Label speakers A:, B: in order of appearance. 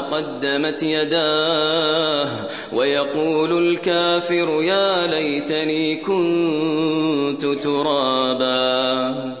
A: قدمت يداه ويقول الكافر يا ليتني كنت ترابا.